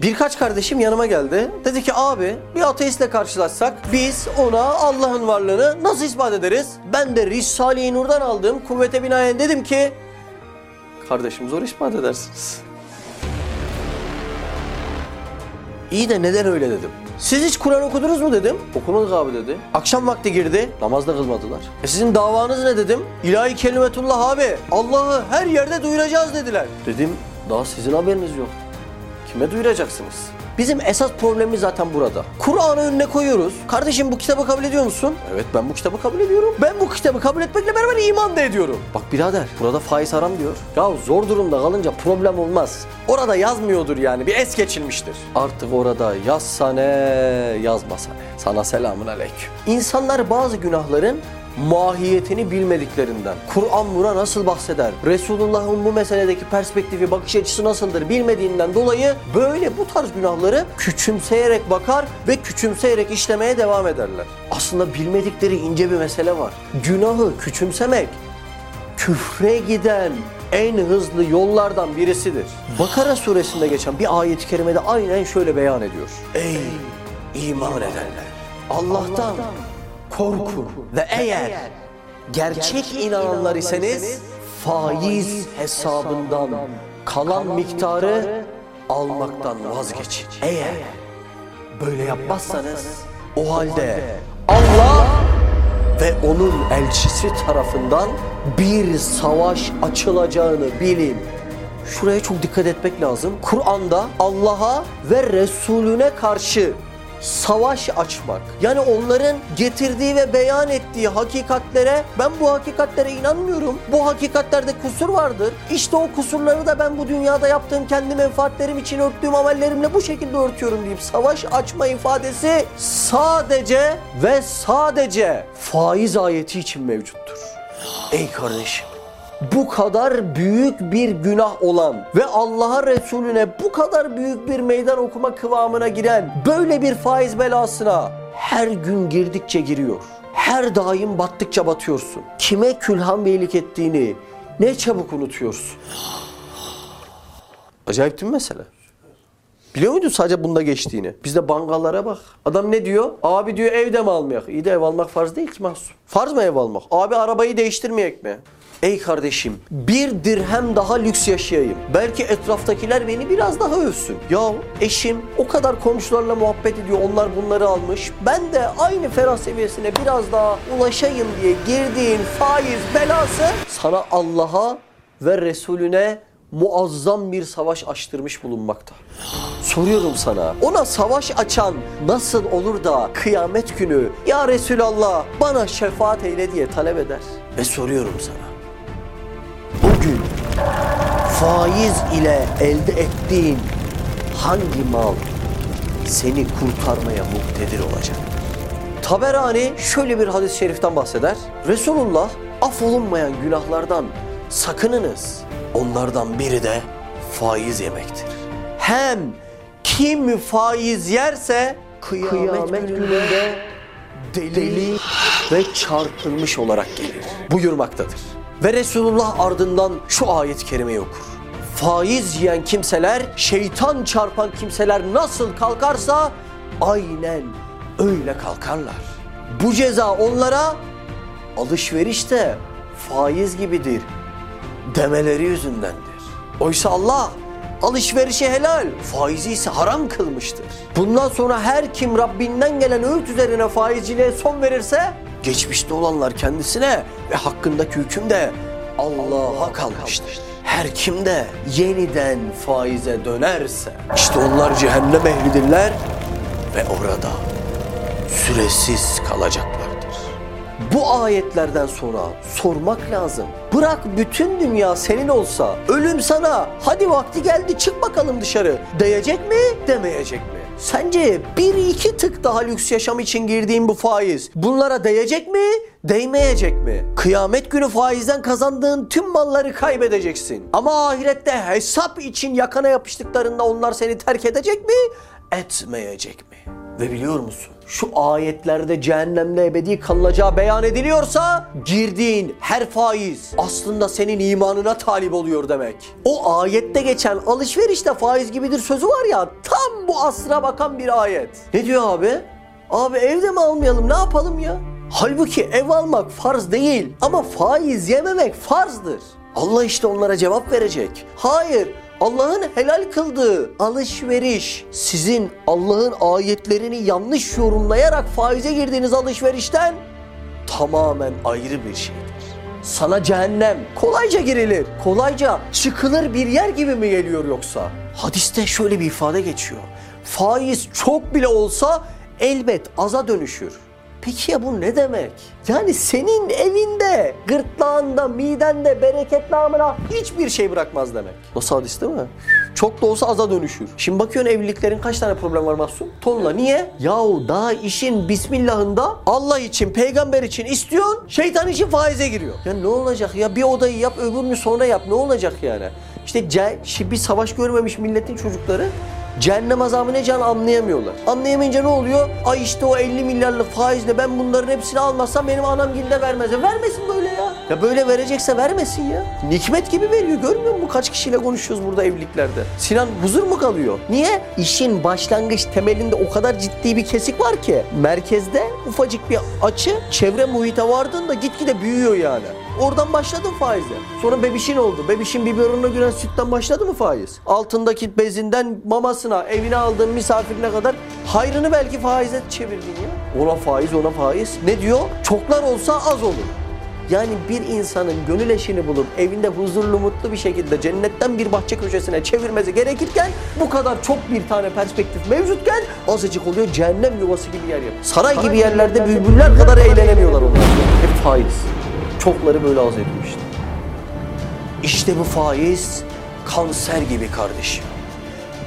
Birkaç kardeşim yanıma geldi. Dedi ki abi bir ateistle karşılaşsak biz ona Allah'ın varlığını nasıl ispat ederiz? Ben de Risale-i Nur'dan aldığım kuvvete binaen dedim ki kardeşim zor ispat edersiniz. İyi de neden öyle dedim. Siz hiç Kur'an okudunuz mu dedim. Okumadık abi dedi. Akşam vakti girdi. Namaz da kılmadılar. E sizin davanız ne dedim. İlahi kelimetullah abi. Allah'ı her yerde duyuracağız dediler. Dedim daha sizin haberiniz yok. Kime duyuracaksınız? Bizim esas problemimiz zaten burada. Kur'an'ı önüne koyuyoruz. Kardeşim bu kitabı kabul ediyor musun? Evet ben bu kitabı kabul ediyorum. Ben bu kitabı kabul etmekle beraber iman da ediyorum. Bak birader burada faiz haram diyor. Ya zor durumda kalınca problem olmaz. Orada yazmıyordur yani bir es geçilmiştir. Artık orada yazsa ne yazmasa ne. Sana selamun aleyküm. İnsanlar bazı günahların mahiyetini bilmediklerinden, Kur'an buna nasıl bahseder, Resulullah'ın bu meseledeki perspektifi, bakış açısı nasıldır bilmediğinden dolayı böyle bu tarz günahları küçümseyerek bakar ve küçümseyerek işlemeye devam ederler. Aslında bilmedikleri ince bir mesele var. Günahı küçümsemek küfre giden en hızlı yollardan birisidir. Bakara suresinde geçen bir ayet-i kerimede aynen şöyle beyan ediyor. Ey iman edenler! Allah'tan korkun ve eğer gerçek inananlar iseniz faiz hesabından kalan miktarı almaktan vazgeçin. Eğer böyle yapmazsanız o halde Allah ve onun elçisi tarafından bir savaş açılacağını bilin. Şuraya çok dikkat etmek lazım. Kur'an'da Allah'a ve Resulüne karşı savaş açmak. Yani onların getirdiği ve beyan ettiği hakikatlere ben bu hakikatlere inanmıyorum. Bu hakikatlerde kusur vardır. İşte o kusurları da ben bu dünyada yaptığım kendi menfaatlerim için örttüğüm amellerimle bu şekilde örtüyorum deyip savaş açma ifadesi sadece ve sadece faiz ayeti için mevcuttur. Ey kardeşim bu kadar büyük bir günah olan ve Allah'a Resulüne bu kadar büyük bir meydan okuma kıvamına giren böyle bir faiz belasına her gün girdikçe giriyor. Her daim battıkça batıyorsun. Kime külhan beylik ettiğini ne çabuk unutuyorsun. Acayip değil mi mesele? Biliyor muydun sadece bunda geçtiğini? Bizde bangalara bak. Adam ne diyor? Abi diyor evde mi almayak? İyi de ev almak farz değil ki mahsus. Farz mı ev almak? Abi arabayı değiştirmeyek mi? Ey kardeşim bir dirhem daha lüks yaşayayım. Belki etraftakiler beni biraz daha övsün. Ya eşim o kadar komşularla muhabbet ediyor. Onlar bunları almış. Ben de aynı ferah seviyesine biraz daha ulaşayım diye girdiğin faiz belası sana Allah'a ve Resulüne muazzam bir savaş açtırmış bulunmakta. Soruyorum sana ona savaş açan nasıl olur da kıyamet günü ya Resulallah bana şefaat eyle diye talep eder. Ve soruyorum sana o gün faiz ile elde ettiğin hangi mal seni kurtarmaya muktedir olacak? Taberani şöyle bir hadis-i şeriften bahseder. Resulullah affolunmayan günahlardan sakınınız. Onlardan biri de faiz yemektir. Hem kim faiz yerse kıyamet, gününde deli, ve çarpılmış olarak gelir buyurmaktadır. Ve Resulullah ardından şu ayet-i kerimeyi okur. Faiz yiyen kimseler, şeytan çarpan kimseler nasıl kalkarsa aynen öyle kalkarlar. Bu ceza onlara alışveriş de faiz gibidir demeleri yüzündendir. Oysa Allah alışverişi helal, faizi ise haram kılmıştır. Bundan sonra her kim Rabbinden gelen öğüt üzerine faizciliğe son verirse geçmişte olanlar kendisine ve hakkındaki hüküm de Allah'a kalmıştır. Her kim de yeniden faize dönerse işte onlar cehennem ehlidirler ve orada süresiz kalacaklardır. Bu ayetlerden sonra sormak lazım. Bırak bütün dünya senin olsa, ölüm sana, hadi vakti geldi çık bakalım dışarı diyecek mi, demeyecek mi? Sence bir iki tık daha lüks yaşam için girdiğin bu faiz bunlara değecek mi, değmeyecek mi? Kıyamet günü faizden kazandığın tüm malları kaybedeceksin. Ama ahirette hesap için yakana yapıştıklarında onlar seni terk edecek mi, etmeyecek mi? Ve biliyor musun? Şu ayetlerde cehennemde ebedi kalınacağı beyan ediliyorsa girdiğin her faiz aslında senin imanına talip oluyor demek. O ayette geçen alışverişte faiz gibidir sözü var ya tam bu asra bakan bir ayet. Ne diyor abi? Abi evde mi almayalım ne yapalım ya? Halbuki ev almak farz değil ama faiz yememek farzdır. Allah işte onlara cevap verecek. Hayır Allah'ın helal kıldığı alışveriş sizin Allah'ın ayetlerini yanlış yorumlayarak faize girdiğiniz alışverişten tamamen ayrı bir şeydir. Sana cehennem kolayca girilir, kolayca çıkılır bir yer gibi mi geliyor yoksa? Hadiste şöyle bir ifade geçiyor. Faiz çok bile olsa elbet aza dönüşür. Peki ya bu ne demek? Yani senin evinde, gırtlağında, midende, bereket namına hiçbir şey bırakmaz demek. Nasıl hadis değil mi? Çok da olsa aza dönüşür. Şimdi bakıyorsun evliliklerin kaç tane problem var Mahsun? Tonla. Niye? Yahu daha işin bismillahında Allah için, peygamber için istiyorsun, şeytan için faize giriyor. Ya ne olacak ya? Bir odayı yap, öbürünü sonra yap. Ne olacak yani? İşte bir savaş görmemiş milletin çocukları Cehennem azabı ne can anlayamıyorlar. Anlayamayınca ne oluyor? Ay işte o 50 milyarlık faizle ben bunların hepsini almazsam benim anam gilde vermez. Ya Vermesin böyle ya. Ya böyle verecekse vermesin ya. Nikmet gibi veriyor. Görmüyor musun? Kaç kişiyle konuşuyoruz burada evliliklerde. Sinan huzur mu kalıyor? Niye? İşin başlangıç temelinde o kadar ciddi bir kesik var ki. Merkezde ufacık bir açı çevre muhite vardığında gitgide büyüyor yani. Oradan başladın faize. Sonra bebişin oldu. Bebişin biberonuna giren sütten başladı mı faiz? Altındaki bezinden mamasına, evine aldığın misafirine kadar hayrını belki faize çevirdin ya. Ona faiz, ona faiz. Ne diyor? Çoklar olsa az olur. Yani bir insanın gönül eşini bulup evinde huzurlu mutlu bir şekilde cennetten bir bahçe köşesine çevirmesi gerekirken bu kadar çok bir tane perspektif mevcutken azıcık oluyor cehennem yuvası gibi yer yapıyor. Saray gibi yerlerde bülbüller kadar eğlenemiyorlar onlar. Hep faiz. Çokları böyle az edilmişti. İşte bu faiz kanser gibi kardeşim.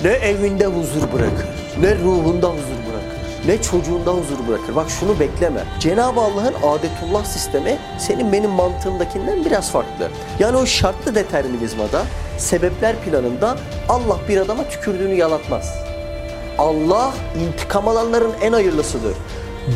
Ne evinde huzur bırakır, ne ruhunda huzur bırakır, ne çocuğunda huzur bırakır. Bak şunu bekleme. Cenab-ı Allah'ın adetullah sistemi senin benim mantığımdakinden biraz farklı. Yani o şartlı determinizmada, sebepler planında Allah bir adama tükürdüğünü yalatmaz. Allah intikam alanların en hayırlısıdır.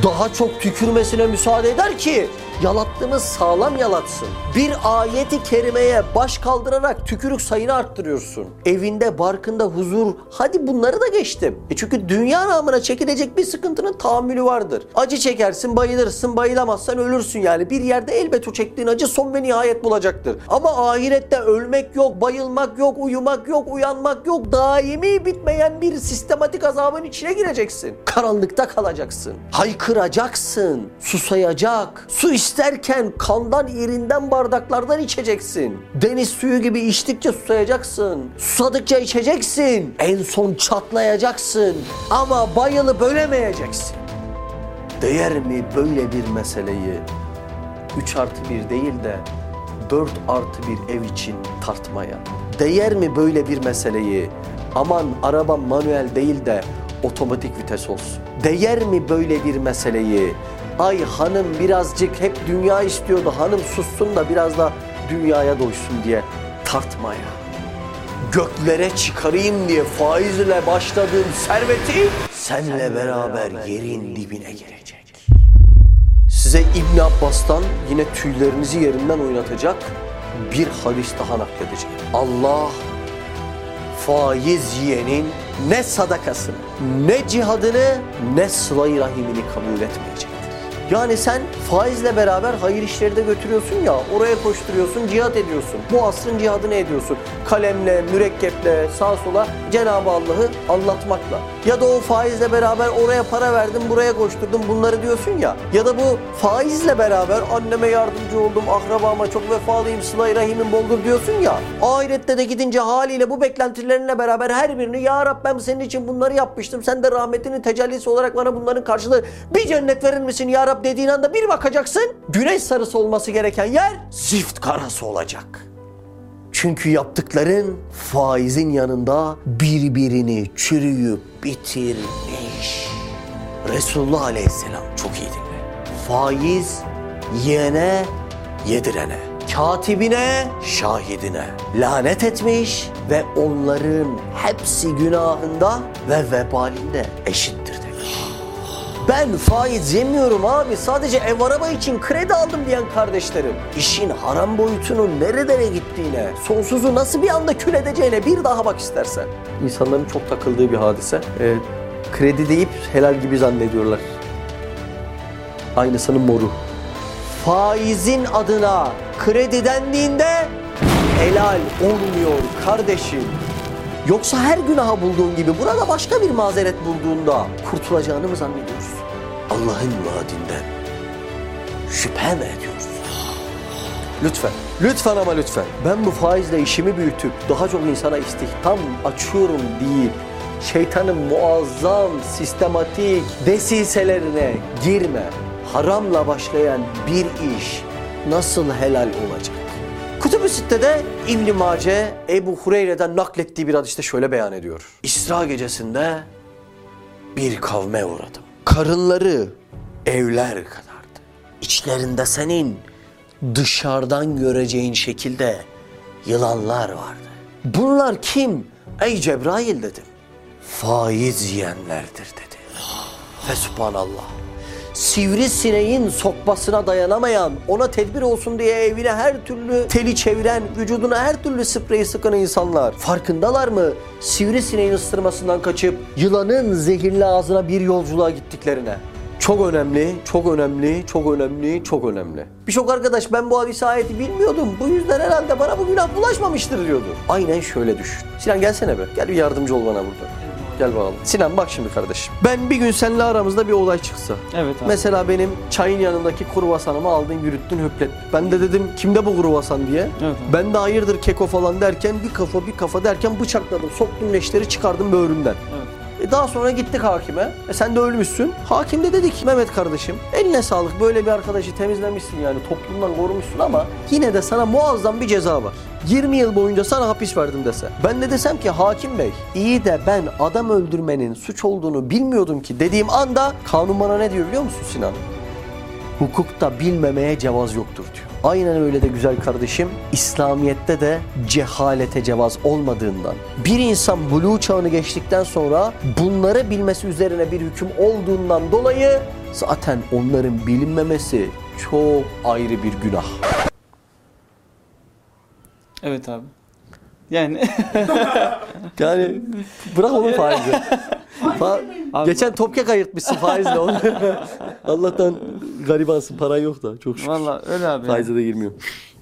Daha çok tükürmesine müsaade eder ki yalattığımız sağlam yalatsın. Bir ayeti kerimeye baş kaldırarak tükürük sayını arttırıyorsun. Evinde, barkında huzur. Hadi bunları da geçtim. E çünkü dünya namına çekilecek bir sıkıntının tahammülü vardır. Acı çekersin, bayılırsın, bayılamazsan ölürsün yani. Bir yerde elbet o çektiğin acı son ve nihayet bulacaktır. Ama ahirette ölmek yok, bayılmak yok, uyumak yok, uyanmak yok. Daimi bitmeyen bir sistematik azabın içine gireceksin. Karanlıkta kalacaksın. Haykıracaksın. Susayacak. Su isterken kandan irinden bardaklardan içeceksin. Deniz suyu gibi içtikçe susayacaksın. Susadıkça içeceksin. En son çatlayacaksın. Ama bayılıp ölemeyeceksin. Değer mi böyle bir meseleyi 3 artı 1 değil de 4 artı bir ev için tartmaya? Değer mi böyle bir meseleyi aman arabam manuel değil de otomatik vites olsun? Değer mi böyle bir meseleyi ay hanım birazcık hep dünya istiyordu hanım sussun da biraz da dünyaya doysun diye tartmaya? göklere çıkarayım diye faizle başladığım serveti senle beraber yerin dibine gelecek. Size İbn Abbas'tan yine tüylerinizi yerinden oynatacak bir hadis daha nakledeceğim. Allah faiz yiyenin ne sadakasını, ne cihadını, ne sıla-i rahimini kabul etmeyecektir. Yani sen faizle beraber hayır işleri de götürüyorsun ya, oraya koşturuyorsun, cihat ediyorsun. Bu asrın cihadını ediyorsun. Kalemle, mürekkeple, sağ sola Cenab-ı Allah'ı anlatmakla. Ya da o faizle beraber oraya para verdim, buraya koşturdum bunları diyorsun ya. Ya da bu faizle beraber anneme yardımcı oldum, akrabama çok vefalıyım, sıla-i rahimim boldur diyorsun ya. Ahirette de gidince haliyle bu beklentilerinle beraber her birini Ya Rab ben senin için bunları yapmıştım. Sen de rahmetinin tecellisi olarak bana bunların karşılığı bir cennet verir misin Ya Rab dediğin anda bir bakacaksın. Güneş sarısı olması gereken yer zift karası olacak. Çünkü yaptıkların faizin yanında birbirini çürüyüp bitirmiş. Resulullah Aleyhisselam çok iyi dinle. Faiz yiyene, yedirene, katibine, şahidine lanet etmiş ve onların hepsi günahında ve vebalinde eşittir. Ben faiz yemiyorum abi. Sadece ev araba için kredi aldım diyen kardeşlerim. İşin haram boyutunun nerelere gittiğine, sonsuzu nasıl bir anda kül edeceğine bir daha bak istersen. İnsanların çok takıldığı bir hadise. Ee, kredi deyip helal gibi zannediyorlar. Aynısının moru. Faizin adına kredi dendiğinde helal olmuyor kardeşim. Yoksa her günaha bulduğun gibi burada başka bir mazeret bulduğunda kurtulacağını mı zannediyorsun? Allah'ın vaadinden şüphe mi ediyorsun? Lütfen, lütfen ama lütfen. Ben bu faizle işimi büyütüp daha çok insana istihdam açıyorum deyip şeytanın muazzam sistematik desiselerine girme. Haramla başlayan bir iş nasıl helal olacak? Kutubu Sitte'de İbn-i Mace Ebu Hureyre'den naklettiği bir hadiste şöyle beyan ediyor. İsra gecesinde bir kavme uğradım. Karınları evler kadardı. İçlerinde senin dışarıdan göreceğin şekilde yılanlar vardı. Bunlar kim? Ey Cebrail dedim. Faiz yiyenlerdir dedi. Ve subhanallah. Sivrisineğin sokmasına dayanamayan, ona tedbir olsun diye evine her türlü teli çeviren, vücuduna her türlü spreyi sıkan insanlar. Farkındalar mı? Sivrisineğin ısırmasından kaçıp yılanın zehirli ağzına bir yolculuğa gittiklerine. Çok önemli, çok önemli, çok önemli, çok önemli. Birçok arkadaş ben bu hadis ayeti bilmiyordum. Bu yüzden herhalde bana bu günah bulaşmamıştır diyordu. Aynen şöyle düşün. Sinan gelsene be. Gel bir yardımcı ol bana burada. Gel bakalım. Sinan bak şimdi kardeşim. Ben bir gün seninle aramızda bir olay çıksa. Evet abi. Mesela benim çayın yanındaki kruvasanımı aldın yürüttün höplet. Ben de dedim kimde bu kruvasan diye. Evet abi. Ben de hayırdır keko falan derken bir kafa bir kafa derken bıçakladım. Soktum leşleri çıkardım böğrümden. Evet. Daha sonra gittik hakime. E sen de ölmüşsün. Hakim de dedik Mehmet kardeşim eline sağlık böyle bir arkadaşı temizlemişsin yani toplumdan korumuşsun ama yine de sana muazzam bir ceza var. 20 yıl boyunca sana hapis verdim dese. Ben de desem ki hakim bey iyi de ben adam öldürmenin suç olduğunu bilmiyordum ki dediğim anda kanun bana ne diyor biliyor musun Sinan? Hukukta bilmemeye cevaz yoktur diyor. Aynen öyle de güzel kardeşim. İslamiyet'te de cehalete cevaz olmadığından. Bir insan buluğ çağını geçtikten sonra bunları bilmesi üzerine bir hüküm olduğundan dolayı zaten onların bilinmemesi çok ayrı bir günah. Evet abi. Yani Yani bırak onun faizi. Fa- Abi- Geçen topkek ayırtmışsın faizle onu. Allah'tan garibansın paran yok da çok şükür. valla öyle abi. ya. Faize de girmiyor.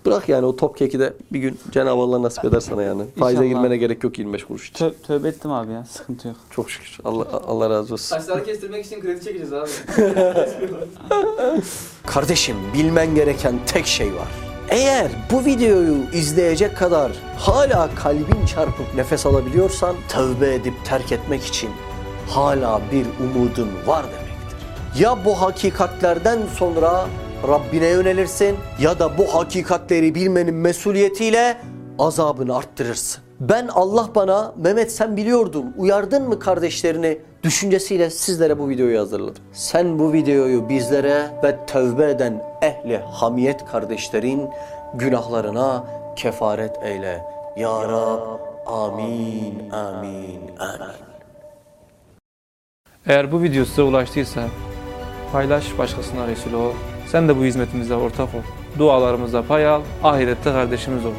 Bırak yani o top keki de bir gün Cenab-ı Allah nasip eder sana yani. Faize İnşallah. girmene gerek yok 25 kuruş için. Tö- tövbe ettim abi ya. Sıkıntı yok. Çok şükür. Allah Allah razı olsun. Saçları kestirmek için kredi çekeceğiz abi. Kardeşim bilmen gereken tek şey var. Eğer bu videoyu izleyecek kadar hala kalbin çarpıp nefes alabiliyorsan tövbe edip terk etmek için hala bir umudun var demektir. Ya bu hakikatlerden sonra Rabbine yönelirsin ya da bu hakikatleri bilmenin mesuliyetiyle azabını arttırırsın. Ben Allah bana Mehmet sen biliyordun uyardın mı kardeşlerini düşüncesiyle sizlere bu videoyu hazırladım. Sen bu videoyu bizlere ve tövbe eden ehli hamiyet kardeşlerin günahlarına kefaret eyle. Ya Rab amin amin amin. Eğer bu video size ulaştıysa paylaş başkasına vesile ol. Sen de bu hizmetimize ortak ol. Dualarımıza pay al, ahirette kardeşimiz ol.